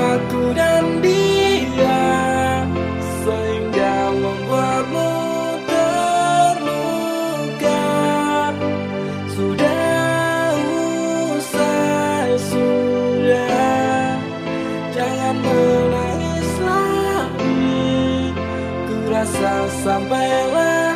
aku dan dia Sehingga membuatmu terluka. Sudah usai, sudah. Jangan menangis lagi Ku rasa sampai lagi